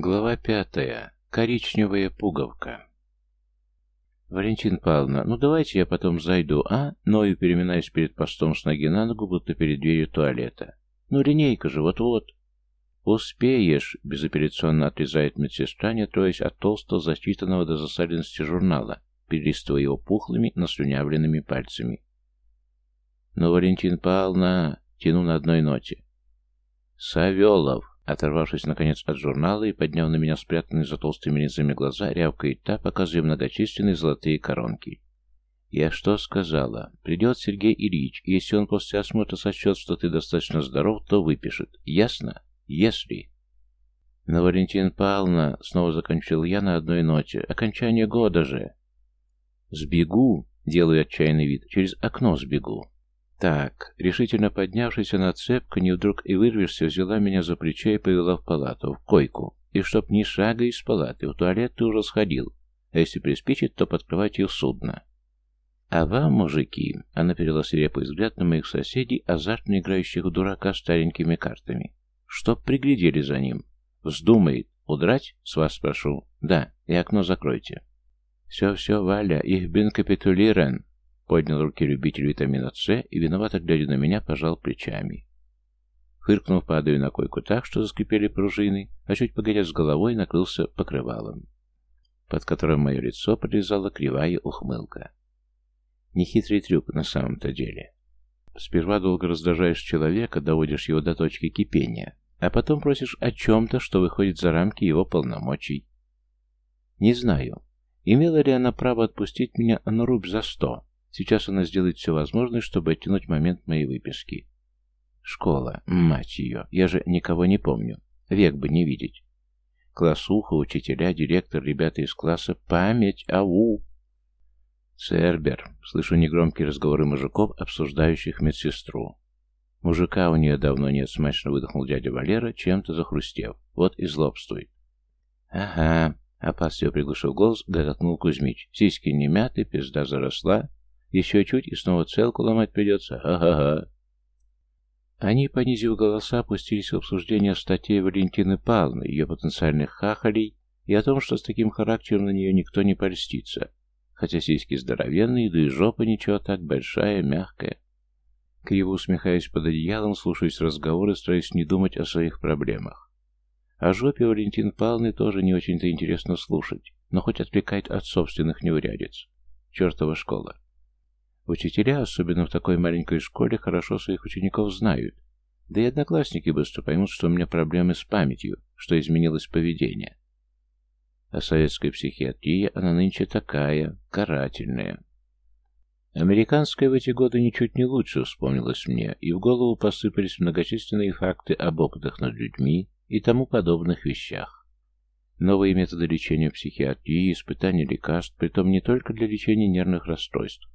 Глава пятая. Коричневая пуговка. «Валентин Павловна, ну давайте я потом зайду, а?» Ною, переминаясь перед постом с ноги на ногу, будто перед дверью туалета. «Ну, линейка же, вот-вот». «Успеешь», — безапелляционно отрезает медсестра, не троясь от толстого, зачитанного до засаленности журнала, перелистывая его пухлыми, наслюнявленными пальцами. «Ну, Валентин Павловна...» — тяну на одной ноте. «Савелов!» Оторвавшись, наконец, от журнала и подняв на меня спрятанные за толстыми линзами глаза, рявкает та, показывая многочисленные золотые коронки. «Я что сказала? Придет Сергей Ильич, и если он после осмотра сочет, что ты достаточно здоров, то выпишет. Ясно? Если...» «Но, Валентин Павловна, снова закончил я на одной ноте. Окончание года же!» «Сбегу!» — делаю отчаянный вид. «Через окно сбегу!» Так, решительно поднявшись на цепку, не вдруг и вырвешься, взяла меня за плечо и повела в палату, в койку. И чтоб ни шага из палаты, в туалет ты уже сходил. А если приспичит, то под кроватью судно. А вам, мужики, она перевела свирепый взгляд на моих соседей, азартно играющих в дурака старенькими картами. Чтоб приглядели за ним. Вздумает. Удрать? С вас спрошу. Да, и окно закройте. Все-все, Валя, их бин капитулирен. Поднял руки любитель витамина С и, виновато глядя на меня, пожал плечами. Фыркнув, падаю на койку так, что заскрипели пружины, а чуть погодя с головой накрылся покрывалом, под которым мое лицо прорезала кривая ухмылка. Нехитрый трюк на самом-то деле. Сперва долго раздражаешь человека, доводишь его до точки кипения, а потом просишь о чем-то, что выходит за рамки его полномочий. Не знаю, имела ли она право отпустить меня на рубь за сто, Сейчас она сделает все возможное, чтобы оттянуть момент моей выписки. Школа, мать ее, я же никого не помню. Век бы не видеть. Классуха, учителя, директор, ребята из класса. Память, ау! Цербер. Слышу негромкие разговоры мужиков, обсуждающих медсестру. Мужика у нее давно нет, смачно выдохнул дядя Валера, чем-то захрустев. Вот и злобствует. Ага, опасливо приглушил голос, гоготнул Кузьмич. Сиськи не мяты, пизда заросла, еще чуть, и снова целку ломать придется. Ага-га. Они, понизив голоса, опустились в обсуждение статей Валентины Павловны, ее потенциальных хахалей, и о том, что с таким характером на нее никто не польстится. Хотя сиськи здоровенные, да и жопа ничего так большая, мягкая. Криво усмехаясь под одеялом, слушаясь разговоры, стараясь не думать о своих проблемах. О жопе Валентин Павловны тоже не очень-то интересно слушать, но хоть отвлекает от собственных неурядиц. Чертова школа. Учителя, особенно в такой маленькой школе, хорошо своих учеников знают. Да и одноклассники быстро поймут, что у меня проблемы с памятью, что изменилось поведение. А советская психиатрия, она нынче такая, карательная. Американская в эти годы ничуть не лучше вспомнилась мне, и в голову посыпались многочисленные факты об опытах над людьми и тому подобных вещах. Новые методы лечения психиатрии, испытания лекарств, притом не только для лечения нервных расстройств,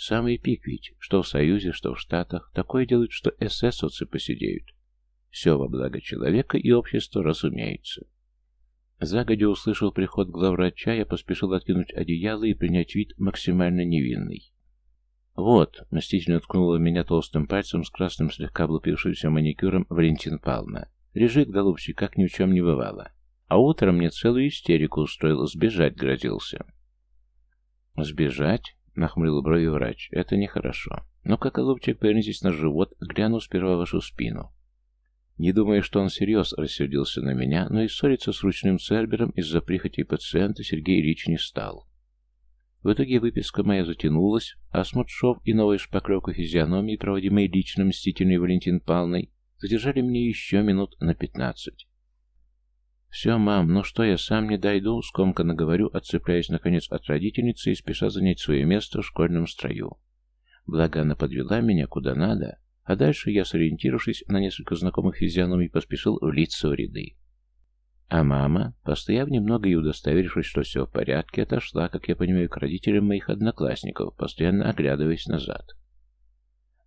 Самый пик ведь, что в Союзе, что в Штатах, такое делают, что эсэсовцы посидеют. Все во благо человека и общества, разумеется. Загодя услышал приход главврача, я поспешил откинуть одеяло и принять вид максимально невинный. «Вот», — мстительно ткнула меня толстым пальцем с красным слегка облупившимся маникюром Валентин Павловна. «Лежит, голубчик, как ни в чем не бывало. А утром мне целую истерику устроил, сбежать грозился». «Сбежать?» Нахмурил брови врач. Это нехорошо. Но как голубчик, повернитесь на живот, гляну сперва вашу спину. Не думая, что он всерьез рассердился на меня, но и ссориться с ручным цербером из-за прихоти пациента Сергей Ильич не стал. В итоге выписка моя затянулась, а осмотр и новая шпаклевка физиономии, проводимые лично мстительной Валентин Павловной, задержали мне еще минут на пятнадцать. «Все, мам, ну что, я сам не дойду?» — скомканно говорю, отцепляясь, наконец, от родительницы и спеша занять свое место в школьном строю. Благо она подвела меня куда надо, а дальше я, сориентировавшись на несколько знакомых физиономий, поспешил влиться в ряды. А мама, постояв немного и удостоверившись, что все в порядке, отошла, как я понимаю, к родителям моих одноклассников, постоянно оглядываясь назад.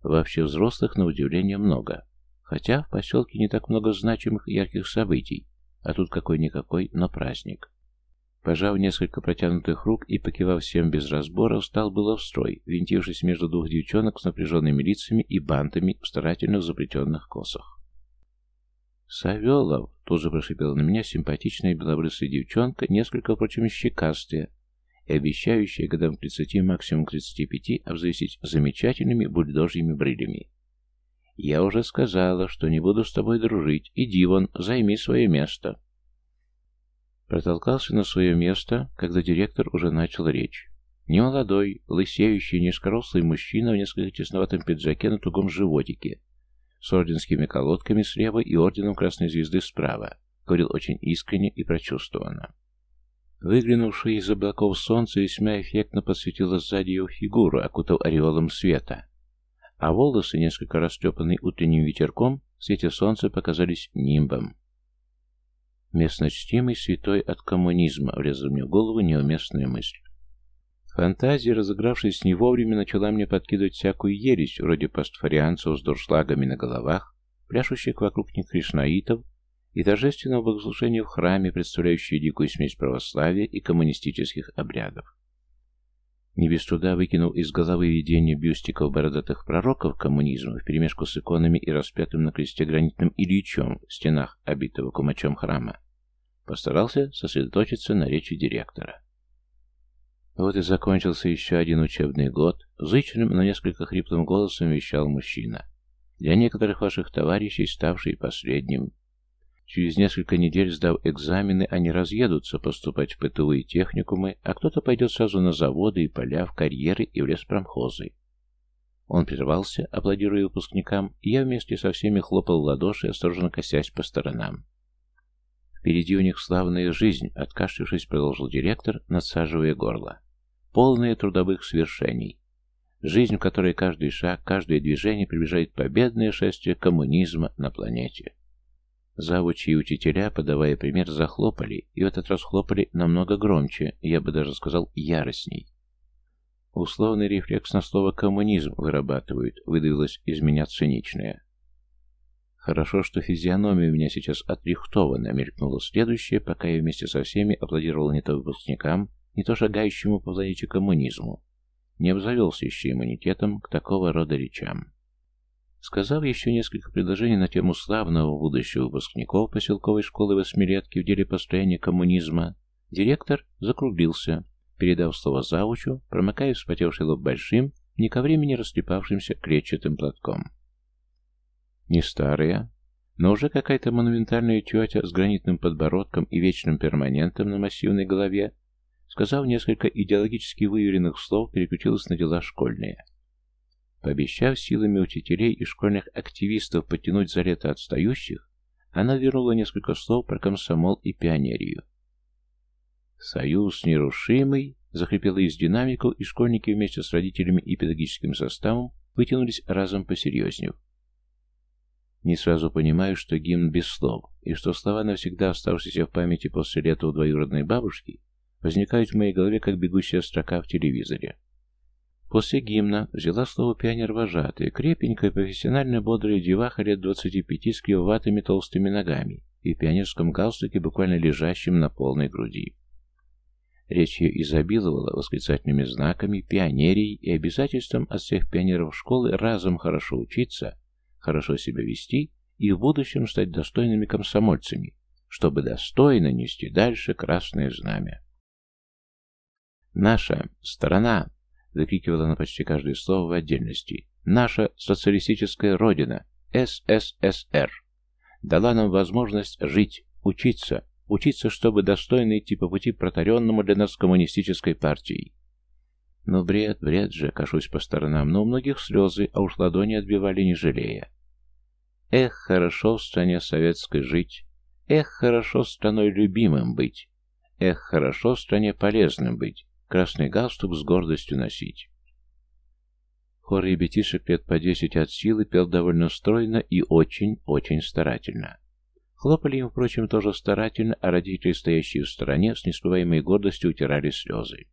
Вообще взрослых, на удивление, много. Хотя в поселке не так много значимых ярких событий, а тут какой-никакой, но праздник. Пожав несколько протянутых рук и покивав всем без разбора, встал было в строй, винтившись между двух девчонок с напряженными лицами и бантами в старательно заплетенных косах. «Савелов!» — тут же прошипела на меня симпатичная белобрысая девчонка, несколько, впрочем, щекастая, и обещающая годам к 30, максимум к 35, обзавестись замечательными бульдожьими брылями. «Я уже сказала, что не буду с тобой дружить. Иди вон, займи свое место». Протолкался на свое место, когда директор уже начал речь. Немолодой, лысеющий, низкорослый мужчина в несколько тесноватом пиджаке на тугом животике, с орденскими колодками слева и орденом Красной Звезды справа, говорил очень искренне и прочувствованно. Выглянувшее из облаков солнце весьма эффектно подсветило сзади его фигуру, окутав ореолом света, а волосы, несколько растрепанные утренним ветерком, в свете солнца показались нимбом. Местно чтимый святой от коммунизма влезла мне в голову неуместная мысль. Фантазия, разыгравшись не вовремя, начала мне подкидывать всякую ересь, вроде пастфарианцев с дуршлагами на головах, пляшущих вокруг них кришнаитов и торжественного богослужения в храме, представляющие дикую смесь православия и коммунистических обрядов. Не без труда выкинул из головы видение бюстиков бородатых пророков коммунизма вперемешку с иконами и распятым на кресте гранитным Ильичом в стенах, обитого кумачом храма. Постарался сосредоточиться на речи директора. Вот и закончился еще один учебный год. Зычным, но несколько хриплым голосом вещал мужчина. Для некоторых ваших товарищей, ставший последним. Через несколько недель, сдав экзамены, они разъедутся поступать в ПТУ и техникумы, а кто-то пойдет сразу на заводы и поля, в карьеры и в леспромхозы. Он прервался, аплодируя выпускникам, и я вместе со всеми хлопал в ладоши, осторожно косясь по сторонам. Впереди у них славная жизнь, откашлившись, продолжил директор, надсаживая горло. Полная трудовых свершений. Жизнь, в которой каждый шаг, каждое движение приближает победное шествие коммунизма на планете. Завучи и учителя, подавая пример, захлопали, и в этот раз хлопали намного громче, я бы даже сказал, яростней. Условный рефлекс на слово «коммунизм» вырабатывают, выдавилось из меня циничное. Хорошо, что физиономия у меня сейчас отрихтована, мелькнула следующее, пока я вместе со всеми аплодировал не то выпускникам, не то шагающему по планете коммунизму, не обзавелся еще иммунитетом к такого рода речам. Сказав еще несколько предложений на тему славного будущего выпускников поселковой школы Восьмилетки в деле построения коммунизма, директор закруглился, передав слово завучу, промыкая вспотевший лоб большим, не ко времени растрепавшимся клетчатым платком. Не старая, но уже какая-то монументальная тетя с гранитным подбородком и вечным перманентом на массивной голове, сказав несколько идеологически выверенных слов, переключилась на дела школьные. Пообещав силами учителей и школьных активистов подтянуть за лето отстающих, она вернула несколько слов про комсомол и пионерию. «Союз нерушимый!» — захрипела из динамиков, и школьники вместе с родителями и педагогическим составом вытянулись разом посерьезнее. Не сразу понимаю, что гимн без слов, и что слова, навсегда оставшиеся в памяти после лета у двоюродной бабушки, возникают в моей голове, как бегущая строка в телевизоре. После гимна взяла слово пионер-вожатая, крепенькая, профессионально бодрая деваха лет 25 с кривоватыми толстыми ногами и в пионерском галстуке, буквально лежащем на полной груди. Речь ее изобиловала восклицательными знаками, пионерией и обязательством от всех пионеров школы разом хорошо учиться хорошо себя вести и в будущем стать достойными комсомольцами, чтобы достойно нести дальше красное знамя. «Наша сторона!» — выкрикивала на почти каждое слово в отдельности. «Наша социалистическая родина, СССР, дала нам возможность жить, учиться, учиться, чтобы достойно идти по пути протаренному для нас коммунистической партией. Ну, бред, бред же, кашусь по сторонам, но у многих слезы, а уж ладони отбивали не жалея. Эх, хорошо в стране советской жить, эх, хорошо страной любимым быть, эх, хорошо в стране полезным быть, красный галстук с гордостью носить. Хор ребятишек лет по десять от силы пел довольно стройно и очень-очень старательно. Хлопали им, впрочем, тоже старательно, а родители, стоящие в стороне, с нескрываемой гордостью утирали слезы.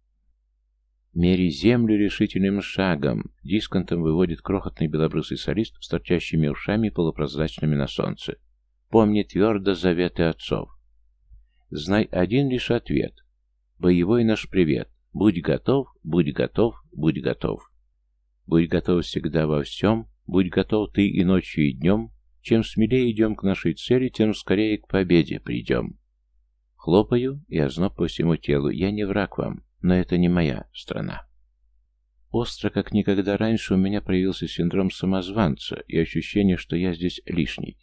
«Мери землю решительным шагом!» Дисконтом выводит крохотный белобрысый солист с торчащими ушами полупрозрачными на солнце. «Помни твердо заветы отцов!» Знай один лишь ответ. Боевой наш привет. Будь готов, будь готов, будь готов. Будь готов всегда во всем, будь готов ты и ночью, и днем, чем смелее идем к нашей цели, тем скорее к победе придем. Хлопаю и озноб по всему телу. Я не враг вам, но это не моя страна. Остро, как никогда раньше, у меня проявился синдром самозванца и ощущение, что я здесь лишний.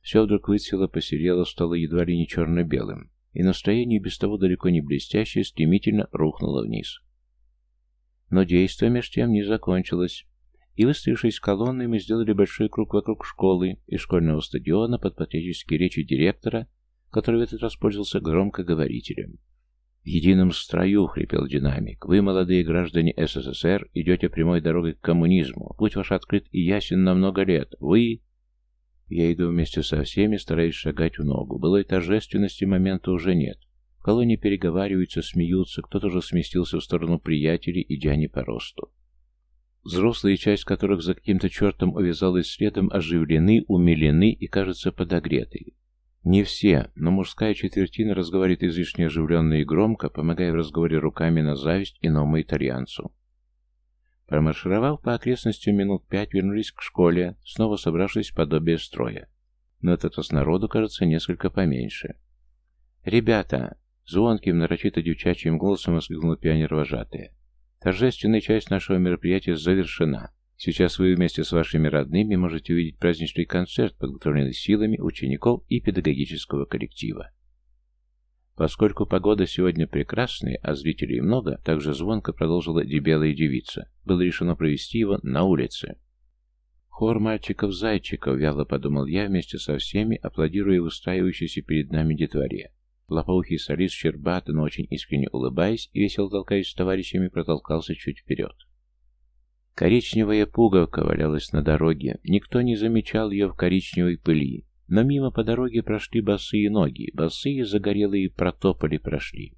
Все вдруг выцвело, посерело, стало едва ли не черно-белым, и настроение, без того далеко не блестящее, стремительно рухнуло вниз. Но действие меж тем не закончилось, и, выстроившись колонной, мы сделали большой круг вокруг школы и школьного стадиона под патетические речи директора, который в этот раз пользовался громкоговорителем. «В едином строю», — хрипел динамик, — «вы, молодые граждане СССР, идете прямой дорогой к коммунизму. Путь ваш открыт и ясен на много лет. Вы...» Я иду вместе со всеми, стараясь шагать в ногу. Былой торжественности момента уже нет. В колонии переговариваются, смеются, кто-то уже сместился в сторону приятелей, идя не по росту. Взрослые, часть которых за каким-то чертом увязалась следом, оживлены, умилены и, кажется, подогреты. Не все, но мужская четвертина разговаривает излишне оживленно и громко, помогая в разговоре руками на зависть иному итальянцу. Промаршировав по окрестностям минут пять, вернулись к школе, снова собравшись в подобие строя. Но этот раз народу, кажется, несколько поменьше. «Ребята!» — звонким, нарочито девчачьим голосом воскликнул пионер-вожатый. «Торжественная часть нашего мероприятия завершена. Сейчас вы вместе с вашими родными можете увидеть праздничный концерт, подготовленный силами учеников и педагогического коллектива. Поскольку погода сегодня прекрасная, а зрителей много, также звонко продолжила дебелая девица. Было решено провести его на улице. Хор мальчиков-зайчиков, вяло подумал я вместе со всеми, аплодируя выстраивающейся перед нами детворе. Лопоухий солист Щербата, но очень искренне улыбаясь и весело толкаясь с товарищами, протолкался чуть вперед. Коричневая пуговка валялась на дороге. Никто не замечал ее в коричневой пыли. Но мимо по дороге прошли босые ноги. Босые, загорелые, протопали прошли.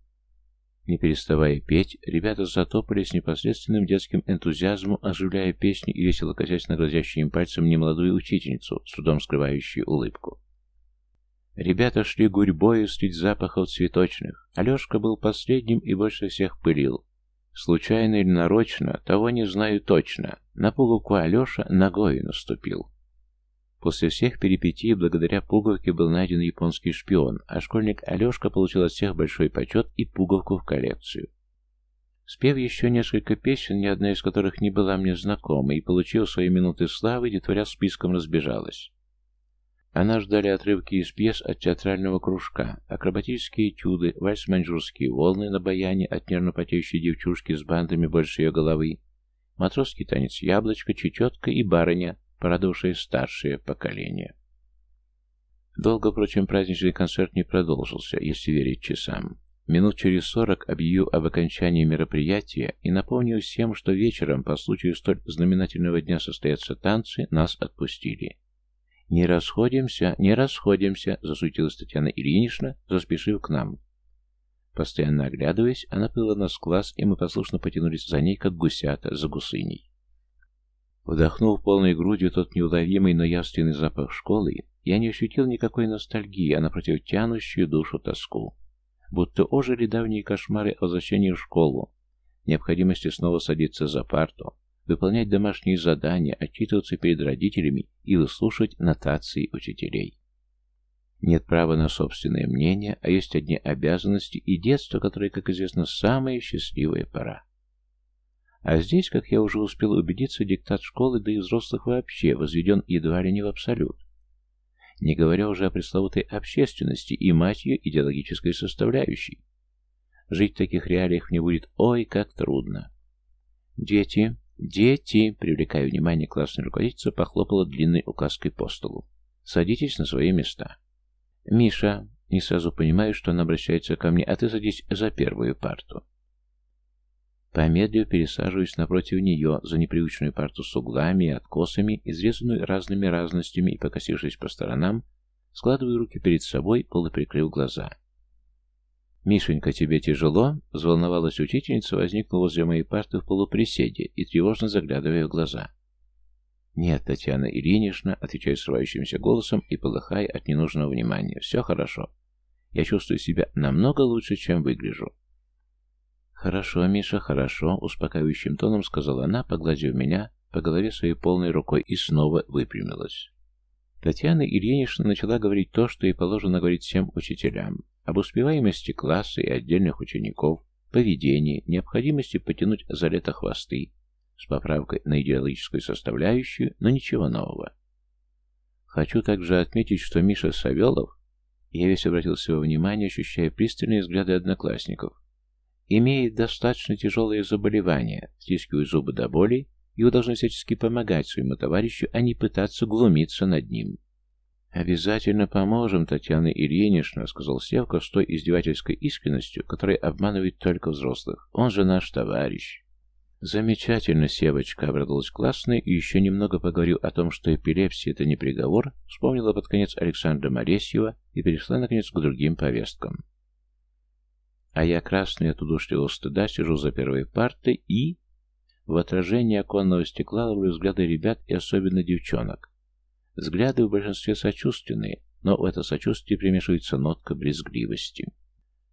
Не переставая петь, ребята затопали с непосредственным детским энтузиазмом, оживляя песню и весело косясь на грозящим им немолодую учительницу, с трудом скрывающую улыбку. Ребята шли гурьбою средь запахов цветочных. Алешка был последним и больше всех пылил. Случайно или нарочно, того не знаю точно. На пуговку Алеша ногой наступил. После всех перипетий благодаря пуговке был найден японский шпион, а школьник Алешка получил от всех большой почет и пуговку в коллекцию. Спев еще несколько песен, ни одна из которых не была мне знакома, и получив свои минуты славы, детворя списком разбежалась. Она ждали отрывки из пьес от театрального кружка, акробатические этюды, вальс-маньчжурские волны на баяне от нервно потеющей девчушки с бандами больше ее головы, матросский танец яблочко, чечетка и барыня, порадовавшие старшее поколение. Долго, впрочем, праздничный концерт не продолжился, если верить часам. Минут через сорок объявил об окончании мероприятия и напомнил всем, что вечером, по случаю столь знаменательного дня состоятся танцы, нас отпустили. «Не расходимся, не расходимся», — засуетилась Татьяна Ильинична, заспешив к нам. Постоянно оглядываясь, она плыла нас в класс, и мы послушно потянулись за ней, как гусята за гусыней. Вдохнув полной грудью тот неуловимый, но явственный запах школы, я не ощутил никакой ностальгии, а напротив тянущую душу тоску. Будто ожили давние кошмары о возвращении в школу, необходимости снова садиться за парту, выполнять домашние задания, отчитываться перед родителями и выслушивать нотации учителей. Нет права на собственное мнение, а есть одни обязанности и детство, которое, как известно, самая счастливая пора. А здесь, как я уже успел убедиться, диктат школы, да и взрослых вообще, возведен едва ли не в абсолют. Не говоря уже о пресловутой общественности и мать ее идеологической составляющей. Жить в таких реалиях мне будет ой, как трудно. Дети, «Дети!» — привлекая внимание классной руководительницы, похлопала длинной указкой по столу. «Садитесь на свои места». «Миша!» — не сразу понимаю, что она обращается ко мне, «а ты садись за первую парту». Помедлив пересаживаюсь напротив нее за непривычную парту с углами и откосами, изрезанную разными разностями и, покосившись по сторонам, складываю руки перед собой, полуприкрыв глаза. «Мишенька, тебе тяжело?» — взволновалась учительница, возникла возле моей парты в полуприседе и тревожно заглядывая в глаза. «Нет, Татьяна Ильинична», — отвечаю срывающимся голосом и полыхая от ненужного внимания. «Все хорошо. Я чувствую себя намного лучше, чем выгляжу». «Хорошо, Миша, хорошо», — успокаивающим тоном сказала она, погладив меня по голове своей полной рукой и снова выпрямилась. Татьяна Ильинична начала говорить то, что и положено говорить всем учителям. Об успеваемости класса и отдельных учеников, поведении, необходимости потянуть за лето хвосты, с поправкой на идеологическую составляющую, но ничего нового. Хочу также отметить, что Миша Савелов, я весь обратил свое внимание, ощущая пристальные взгляды одноклассников, имеет достаточно тяжелое заболевание, стискивая зубы до боли, вы должны всячески помогать своему товарищу, а не пытаться глумиться над ним. «Обязательно поможем, Татьяна Ильинична», — сказал Севка с той издевательской искренностью, которая обманывает только взрослых. «Он же наш товарищ». «Замечательно, Севочка», — обрадовалась классная и еще немного поговорил о том, что эпилепсия — это не приговор, вспомнила под конец Александра Моресьева и перешла, наконец, к другим повесткам. А я, красный от удушливого стыда, сижу за первой партой и... В отражении оконного стекла ловлю взгляды ребят и особенно девчонок. Взгляды в большинстве сочувственные, но в это сочувствие примешивается нотка брезгливости.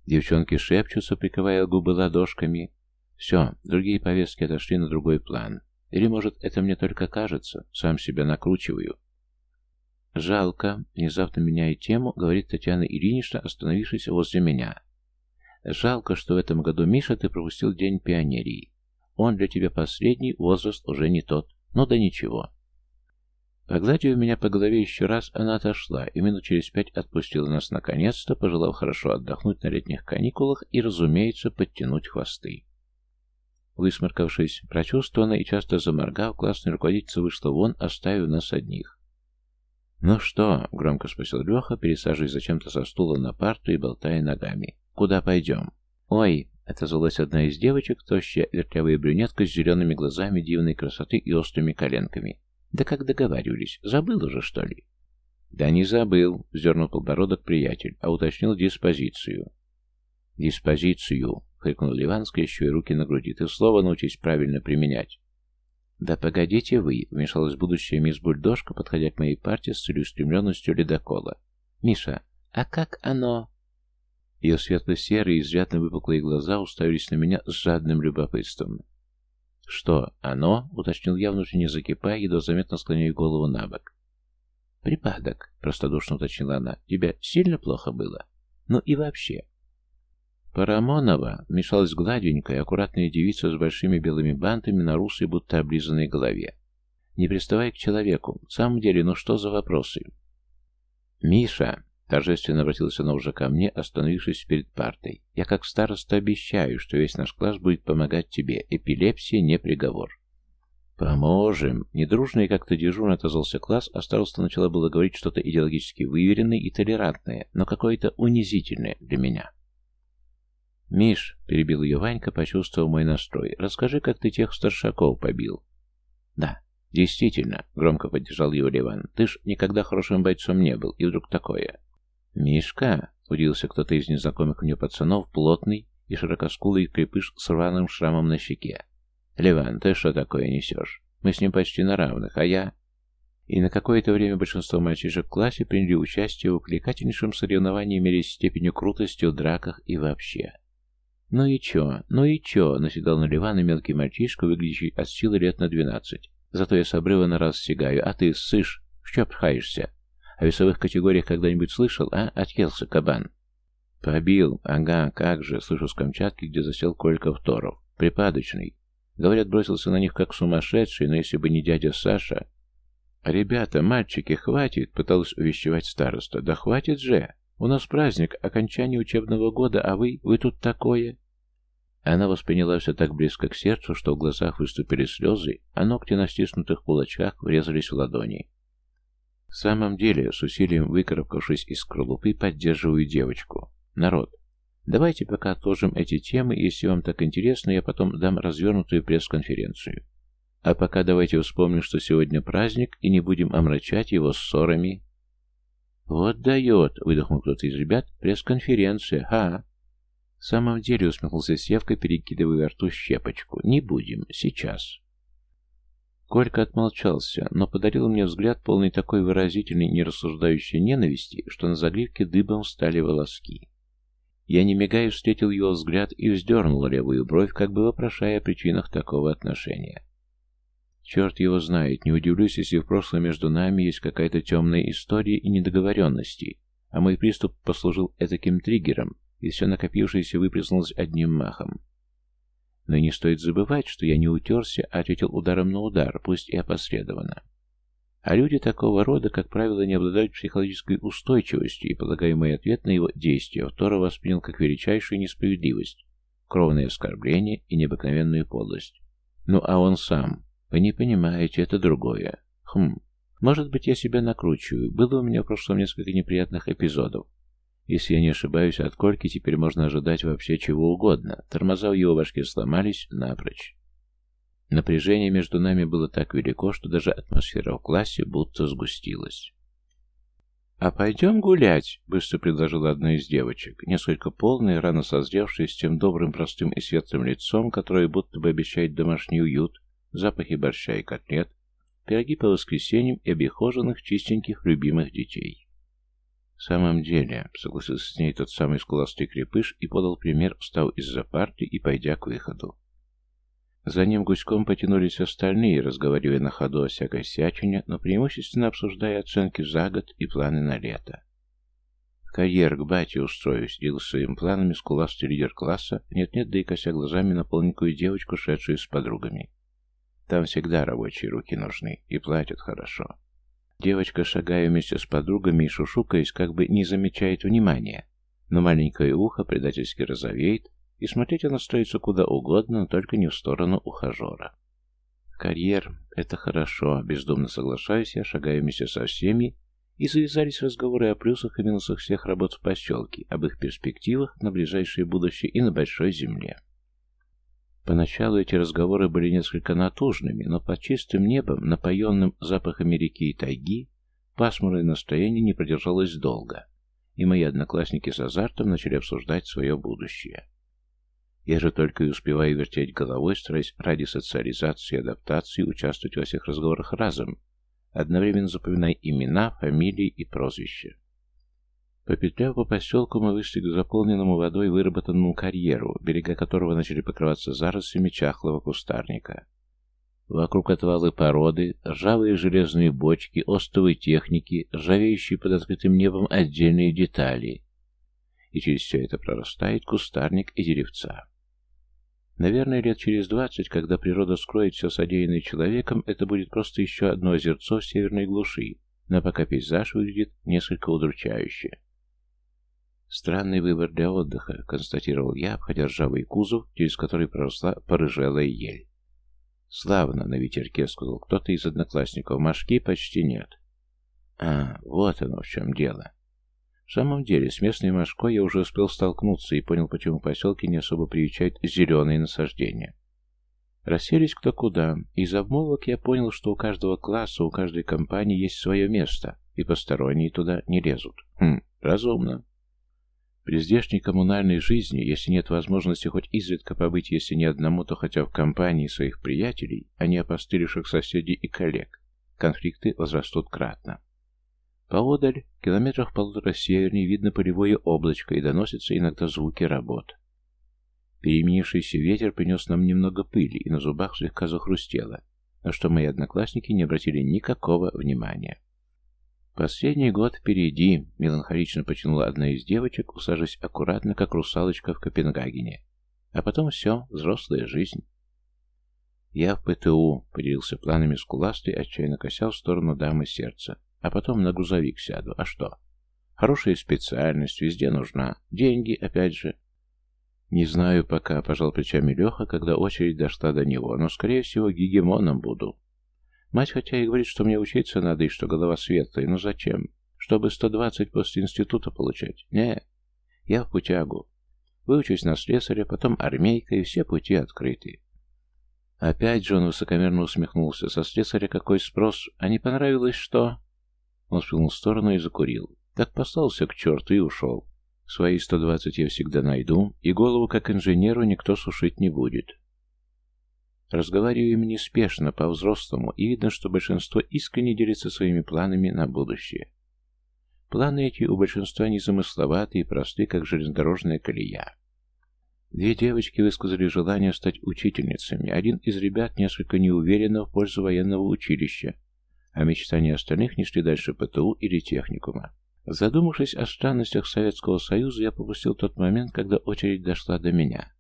Девчонки шепчутся, прикрывая губы ладошками, все, другие повестки отошли на другой план. Или, может, это мне только кажется, сам себя накручиваю. Жалко, внезапно меняя тему, говорит Татьяна Ильинична, остановившись возле меня. Жалко, что в этом году, Миша, ты пропустил день пионерии. Он для тебя последний, возраст уже не тот. Ну да ничего. Погладив меня по голове еще раз, она отошла, и минут через пять отпустила нас наконец-то, пожелав хорошо отдохнуть на летних каникулах и, разумеется, подтянуть хвосты. Высморкавшись, прочувствованно и часто заморгав, классная руководительница вышла вон, оставив нас одних. «Ну что?» — громко спросил Леха, пересаживаясь зачем-то со стула на парту и болтая ногами. «Куда пойдем?» «Ой!» — отозвалась одна из девочек, тощая вертлявая брюнетка с зелеными глазами дивной красоты и острыми коленками. «Да как договаривались? Забыл уже, что ли?» «Да не забыл», — вздернул подбородок приятель, а уточнил диспозицию. «Диспозицию», — хрикнул Ливанская, еще руки на груди. «Ты слово научись правильно применять». «Да погодите вы», — вмешалась будущая мисс Бульдожка, подходя к моей партии с целеустремленностью ледокола. «Миша, а как оно?» Ее светло-серые, изрядно выпуклые глаза уставились на меня с жадным любопытством. «Что, оно?» — уточнил я, внутренне закипая, едва заметно склоняя голову на бок. «Припадок», — простодушно уточнила она. «Тебя сильно плохо было? Ну и вообще, Парамонова мешалась гладенькая, аккуратная девица с большими белыми бантами на русой, будто облизанной голове. Не приставай к человеку. В самом деле, ну что за вопросы? «Миша!» — торжественно обратился она уже ко мне, остановившись перед партой. «Я как староста обещаю, что весь наш класс будет помогать тебе. Эпилепсия не приговор». «Поможем!» Недружно и как-то дежурно отозвался класс, а староста начала было говорить что-то идеологически выверенное и толерантное, но какое-то унизительное для меня. «Миш», — перебил ее Ванька, почувствовав мой настрой, — «расскажи, как ты тех старшаков побил». «Да, действительно», — громко поддержал его Ливан, — «ты ж никогда хорошим бойцом не был, и вдруг такое». «Мишка», — удивился кто-то из незнакомых мне пацанов, плотный и широкоскулый крепыш с рваным шрамом на щеке. «Ливан, ты что такое несешь? Мы с ним почти на равных, а я...» И на какое-то время большинство мальчишек в классе приняли участие в увлекательнейшем соревновании мерясь степенью крутости в драках и вообще. «Ну и чё? Ну и чё?» — наседал на Ливана мелкий мальчишка, выглядящий от силы лет на двенадцать. «Зато я с обрыва на раз сигаю, а ты ссышь, в чё пхаешься? О весовых категориях когда-нибудь слышал, а? Отъелся кабан». «Побил, ага, как же!» — слышу с Камчатки, где засел Колька Второв. «Припадочный. Говорят, бросился на них как сумасшедший, но если бы не дядя Саша...» «Ребята, мальчики, хватит!» — пыталась увещевать староста. «Да хватит же!» У нас праздник, окончание учебного года, а вы... Вы тут такое...» Она восприняла все так близко к сердцу, что в глазах выступили слезы, а ногти на стиснутых кулачках врезались в ладони. В самом деле, с усилием выкарабкавшись из скорлупы, поддерживаю девочку. Народ, давайте пока отложим эти темы, если вам так интересно, я потом дам развернутую пресс-конференцию. А пока давайте вспомним, что сегодня праздник, и не будем омрачать его ссорами «Вот дает!» — выдохнул кто-то из ребят. «Пресс-конференция, ха!» «В самом деле», — усмехнулся Севка, перекидывая во рту щепочку. «Не будем. Сейчас». Колька отмолчался, но подарил мне взгляд, полный такой выразительной, нерассуждающей ненависти, что на загривке дыбом стали волоски. Я, не мигая, встретил его взгляд и вздернул левую бровь, как бы вопрошая о причинах такого отношения. Черт его знает, не удивлюсь, если в прошлом между нами есть какая-то темная история и недоговоренности, а мой приступ послужил этаким триггером, и все накопившееся выплеснулось одним махом. Но не стоит забывать, что я не утерся, а ответил ударом на удар, пусть и опосредованно. А люди такого рода, как правило, не обладают психологической устойчивостью, и, полагаю, мой ответ на его действия Второ воспринял как величайшую несправедливость, кровное оскорбление и необыкновенную подлость. Ну а он сам, вы не понимаете, это другое. Хм, может быть, я себя накручиваю. Было у меня в прошлом несколько неприятных эпизодов. Если я не ошибаюсь, от Кольки теперь можно ожидать вообще чего угодно. Тормоза в его башке сломались напрочь. Напряжение между нами было так велико, что даже атмосфера в классе будто сгустилась. «А пойдем гулять», — быстро предложила одна из девочек, несколько полная, рано созревшая, с тем добрым, простым и светлым лицом, которое будто бы обещает домашний уют, запахи борща и котлет, пироги по воскресеньям и обихоженных, чистеньких, любимых детей. «В самом деле», — согласился с ней тот самый скуластый крепыш и подал пример, встав из-за парты и пойдя к выходу. За ним гуськом потянулись остальные, разговаривая на ходу о всякой всячине, но преимущественно обсуждая оценки за год и планы на лето. «Карьер к бате устроюсь», — делал своими планами скуластый лидер класса, нет-нет, да и кося глазами на полненькую девочку, шедшую с подругами. Там всегда рабочие руки нужны, и платят хорошо. Девочка, шагая вместе с подругами и шушукаясь, как бы не замечает внимания, но маленькое ухо предательски розовеет, и смотреть она стоится куда угодно, но только не в сторону ухажера. Карьер — это хорошо, бездумно соглашаюсь я, шагая вместе со всеми, и завязались разговоры о плюсах и минусах всех работ в поселке, об их перспективах на ближайшее будущее и на большой земле. Поначалу эти разговоры были несколько натужными, но под чистым небом, напоенным запахами реки и тайги, пасмурное настроение не продержалось долго, и мои одноклассники с азартом начали обсуждать свое будущее. Я же только и успеваю вертеть головой, стараясь ради социализации и адаптации участвовать во всех разговорах разом, одновременно запоминая имена, фамилии и прозвища. Попетляв по поселку, мы вышли к заполненному водой выработанному карьеру, берега которого начали покрываться зарослями чахлого кустарника. Вокруг отвалы породы, ржавые железные бочки, остовые техники, ржавеющие под открытым небом отдельные детали. И через все это прорастает кустарник и деревца. Наверное, лет через двадцать, когда природа скроет все содеянное человеком, это будет просто еще одно озерцо в северной глуши, но пока пейзаж выглядит несколько удручающе. Странный выбор для отдыха, констатировал я, обходя ржавый кузов, через который проросла порыжелая ель. Славно, на ветерке, сказал кто-то из одноклассников. Машки почти нет. А, вот оно в чем дело. В самом деле, с местной Машкой я уже успел столкнуться и понял, почему поселки не особо приучают зеленые насаждения. Расселись кто куда, и из обмолвок я понял, что у каждого класса, у каждой компании есть свое место, и посторонние туда не лезут. Хм, разумно. При здешней коммунальной жизни, если нет возможности хоть изредка побыть, если не одному, то хотя в компании своих приятелей, а не опостылевших соседей и коллег, конфликты возрастут кратно. Поодаль, километрах полутора севернее, видно полевое облачко и доносятся иногда звуки работ. Переменившийся ветер принес нам немного пыли, и на зубах слегка захрустело, на что мои одноклассники не обратили никакого внимания. «Последний год впереди», — меланхолично потянула одна из девочек, усаживаясь аккуратно, как русалочка в Копенгагене. «А потом все, взрослая жизнь». «Я в ПТУ», — поделился планами скуластый, отчаянно кося в сторону дамы сердца. «А потом на грузовик сяду. А что? Хорошая специальность, везде нужна. Деньги, опять же». «Не знаю пока», — пожал плечами Леха, когда очередь дошла до него, «но, скорее всего, гегемоном буду». Мать хотя и говорит, что мне учиться надо и что голова светлая, но зачем? Чтобы 120 после института получать? Не, я в путягу. Выучусь на слесаря, потом армейка, и все пути открыты. Опять Джон высокомерно усмехнулся. Со слесаря какой спрос? А не понравилось что? Он сплюнул в сторону и закурил. Так послался к черту и ушел. Свои 120 я всегда найду, и голову как инженеру никто сушить не будет. Разговариваем неспешно, по-взрослому, и видно, что большинство искренне делится своими планами на будущее. Планы эти у большинства незамысловатые и просты, как железнодорожная колея. Две девочки высказали желание стать учительницами. Один из ребят несколько неуверенно в пользу военного училища, а мечтания остальных не шли дальше ПТУ или техникума. Задумавшись о странностях Советского Союза, я пропустил тот момент, когда очередь дошла до меня.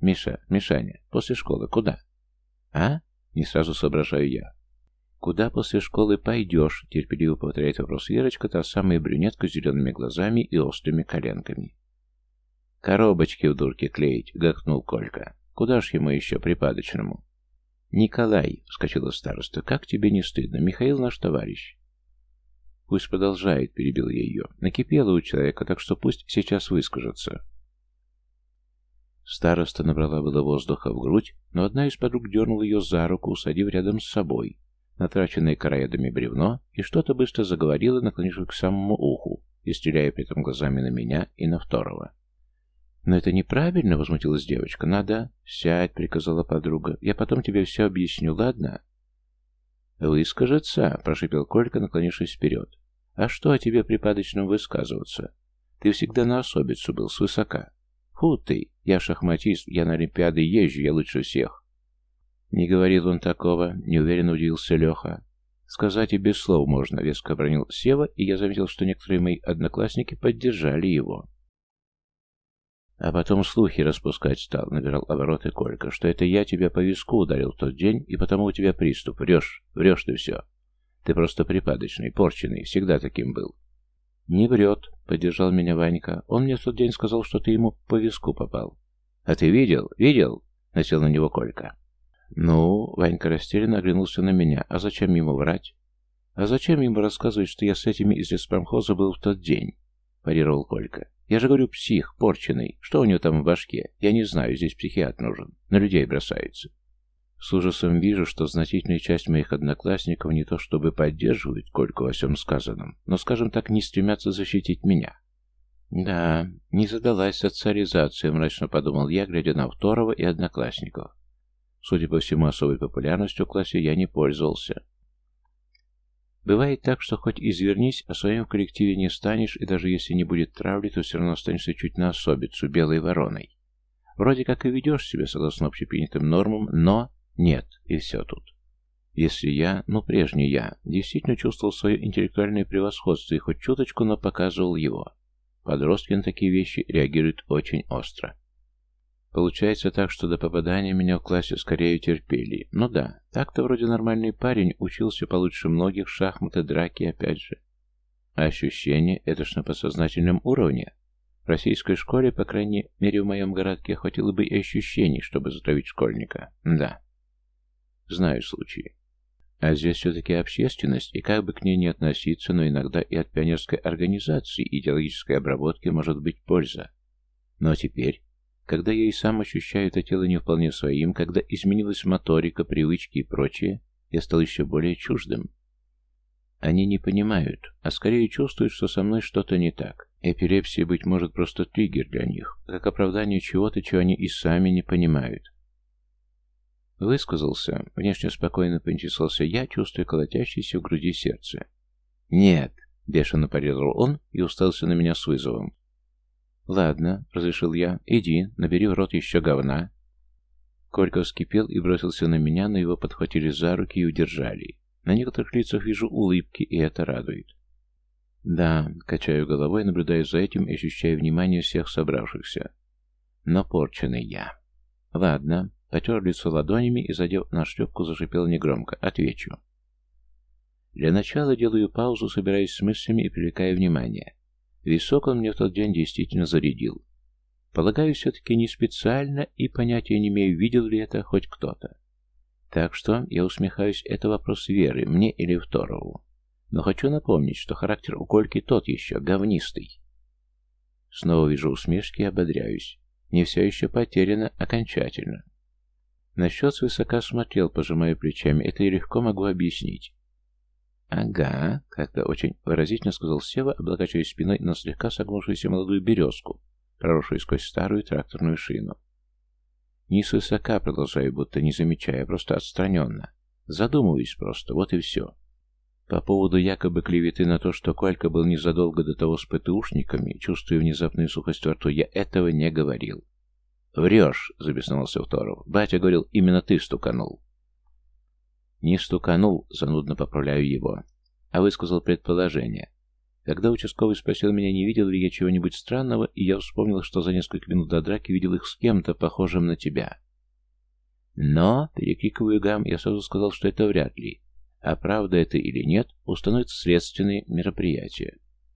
«Миша, Мишаня, после школы куда?» «А?» — не сразу соображаю я. «Куда после школы пойдешь?» — терпеливо повторяет вопрос Верочка, та самая брюнетка с зелеными глазами и острыми коленками. «Коробочки в дурке клеить», — гакнул Колька. «Куда ж ему еще, припадочному?» «Николай», — вскочила староста, — «как тебе не стыдно? Михаил наш товарищ». «Пусть продолжает», — перебил я ее. «Накипело у человека, так что пусть сейчас выскажется». Староста набрала было воздуха в грудь, но одна из подруг дернула ее за руку, усадив рядом с собой, натраченное короедами бревно, и что-то быстро заговорила, наклонившись к самому уху, и стреляя при этом глазами на меня и на второго. «Но это неправильно», — возмутилась девочка. «Надо...» «Сядь», — приказала подруга. «Я потом тебе все объясню, ладно?» «Выскажется», — прошипел Колька, наклонившись вперед. «А что о тебе припадочном высказываться? Ты всегда на особицу был, свысока. Фу ты, я шахматист, я на Олимпиады езжу, я лучше всех». Не говорил он такого, неуверенно удивился Леха. Сказать и без слов можно, веско бронил Сева, и я заметил, что некоторые мои одноклассники поддержали его. А потом слухи распускать стал, набирал обороты Колька, что это я тебя по виску ударил в тот день, и потому у тебя приступ. Врешь, врешь ты все. Ты просто припадочный, порченый, всегда таким был. Не врет, поддержал меня Ванька. Он мне в тот день сказал, что ты ему по виску попал. А ты видел? Видел? Насел на него Колька. Ну, Ванька растерянно оглянулся на меня. А зачем ему врать? А зачем ему рассказывать, что я с этими из леспромхоза был в тот день? Парировал Колька. Я же говорю, псих, порченый. Что у него там в башке? Я не знаю, здесь психиатр нужен. На людей бросается. С ужасом вижу, что значительная часть моих одноклассников не то чтобы поддерживают Кольку во всем сказанном, но, скажем так, не стремятся защитить меня. Да, не задалась социализация, мрачно подумал я, глядя на второго и одноклассников. Судя по всему, особой популярностью в классе я не пользовался. Бывает так, что хоть извернись, о своем коллективе не станешь, и даже если не будет травли, то все равно останешься чуть на особицу, белой вороной. Вроде как и ведешь себя согласно общепринятым нормам, но нет, и все тут. Если я, ну прежний я, действительно чувствовал свое интеллектуальное превосходство и хоть чуточку, но показывал его. Подростки на такие вещи реагируют очень остро. Получается так, что до попадания меня в классе скорее терпели. Ну да, так-то вроде нормальный парень, учился получше многих, шахматы, драки, опять же. А ощущение — это ж на подсознательном уровне. В российской школе, по крайней мере в моем городке, хватило бы и ощущений, чтобы затравить школьника. Да. Знаю случаи. А здесь все-таки общественность, и как бы к ней не относиться, но иногда и от пионерской организации идеологической обработки может быть польза. Но теперь когда я и сам ощущаю это тело не вполне своим, когда изменилась моторика, привычки и прочее, я стал еще более чуждым. Они не понимают, а скорее чувствуют, что со мной что-то не так. Эпилепсия, быть может, просто триггер для них, как оправдание чего-то, чего они и сами не понимают. Высказался, внешне спокойно поинтересовался я, чувствуя колотящееся в груди сердце. «Нет», — бешено парировал он и устался на меня с вызовом. «Ладно», — разрешил я, — «иди, набери в рот еще говна». Колька вскипел и бросился на меня, но его подхватили за руки и удержали. На некоторых лицах вижу улыбки, и это радует. Да, качаю головой, наблюдая за этим и ощущая внимание всех собравшихся. Напорченный я. Ладно, потер лицо ладонями и, задев на шлепку, зашипел негромко. Отвечу. Для начала делаю паузу, собираясь с мыслями и привлекая внимание. Висок он мне в тот день действительно зарядил. Полагаю, все-таки не специально, и понятия не имею, видел ли это хоть кто-то. Так что, я усмехаюсь, это вопрос веры, мне или второму. Но хочу напомнить, что характер у Кольки тот еще, говнистый. Снова вижу усмешки и ободряюсь. Не все еще потеряно окончательно. Насчет свысока смотрел, пожимая плечами, это я легко могу объяснить. «Ага», — как-то очень выразительно сказал Сева, облокачивая спиной на слегка согнувшуюся молодую березку, проросшую сквозь старую тракторную шину. Не свысока, продолжаю, будто не замечая, просто отстраненно. Задумываюсь просто, вот и все. По поводу якобы клеветы на то, что Колька был незадолго до того с ПТУшниками, чувствуя внезапную сухость во рту, я этого не говорил. «Врешь», — забеснулся Второв. «Батя говорил, именно ты стуканул». «Не стуканул», — занудно поправляю его, а высказал предположение. Когда участковый спросил меня, не видел ли я чего-нибудь странного, и я вспомнил, что за несколько минут до драки видел их с кем-то, похожим на тебя. Но, перекрикиваю гам, я сразу сказал, что это вряд ли. А правда это или нет, установят следственные мероприятия.